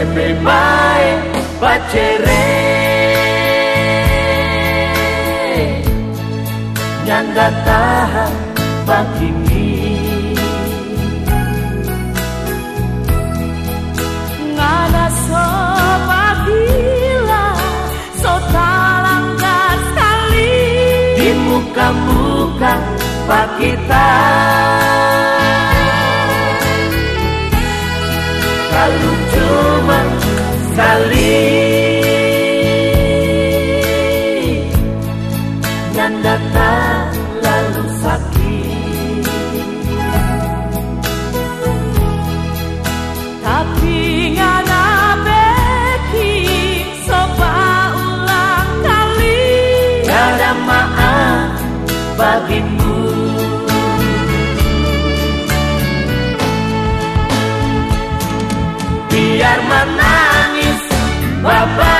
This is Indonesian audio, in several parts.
Lebih baik bacere Nyanda tahan bakini Ngana so bagila So talangga sekali. Di muka-muka pak sekali Dan datang lalu sakit. Tapi ngana beki Soba ulang kali. Tiada maaf bagimu. Biar menangis Bye-bye.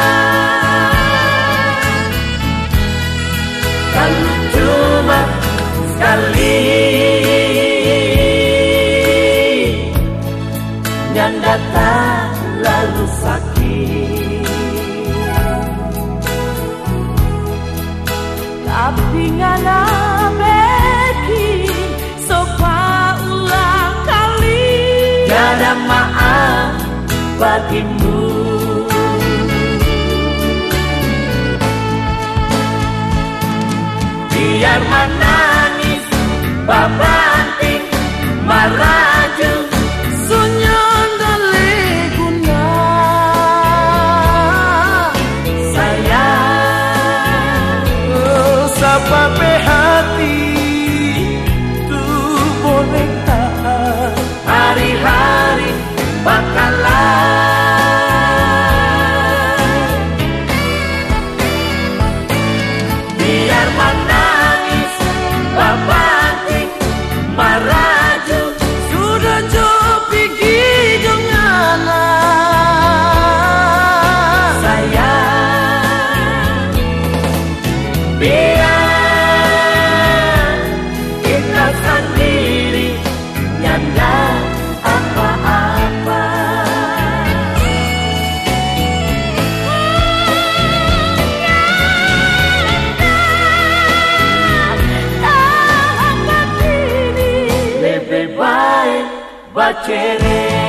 Tak lalu sakit. Tapi ngana beki Sopa ulang kali. Tiada maaf bagimu. Biar menangis Babanting apa Tahan